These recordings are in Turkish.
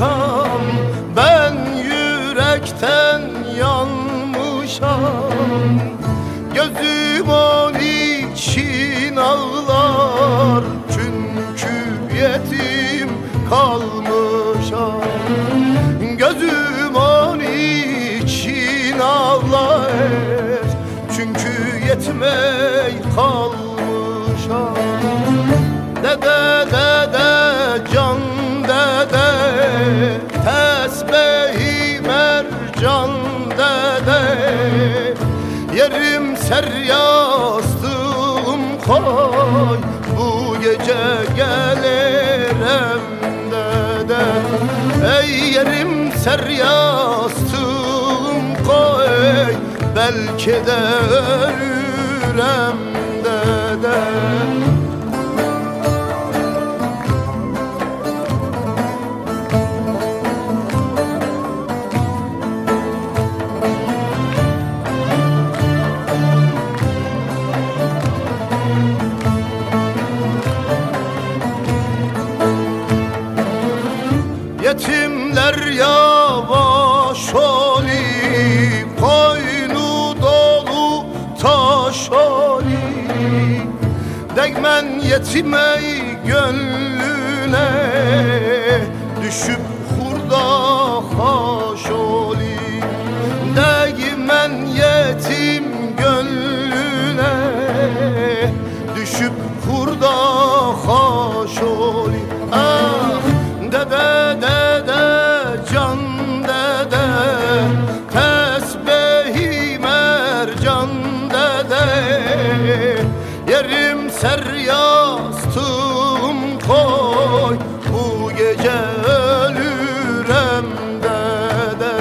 yanmışam Ben yürekten yanmışam. Gözüm on için ağlar. Çünkü yetim kalmışam. Gözüm on için ağlar. Çünkü yetmey kalmışam. Mercan dede. Yerim ser yastığım koy Bu gece gelirim dede. Ey yerim ser yastığım koy Belki de ölürüm dede Değmen yetime gönlüne Düşüp hurda haş oli Değmen yetim gönlüne Düşüp hurda haş oli Ah dede dede can dede Tesbehi mercan Yerim ser yastığım koy. Bu gece ölürem dede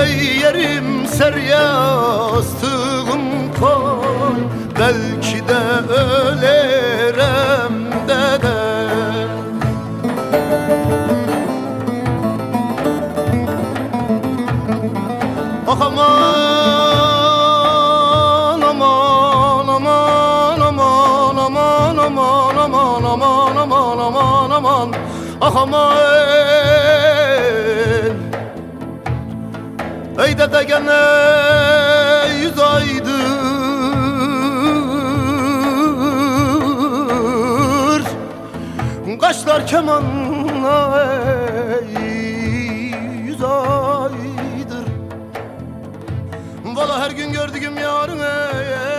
Ey yerim ser yastığım koy. Belki de ölerem dede Ah aman aman aman aman aman aman aman. Ah aman. Ey dede gene yüz aydır. Kaşlar kemanla ey yüz aydır. Valla her gün gördüğüm yarın ey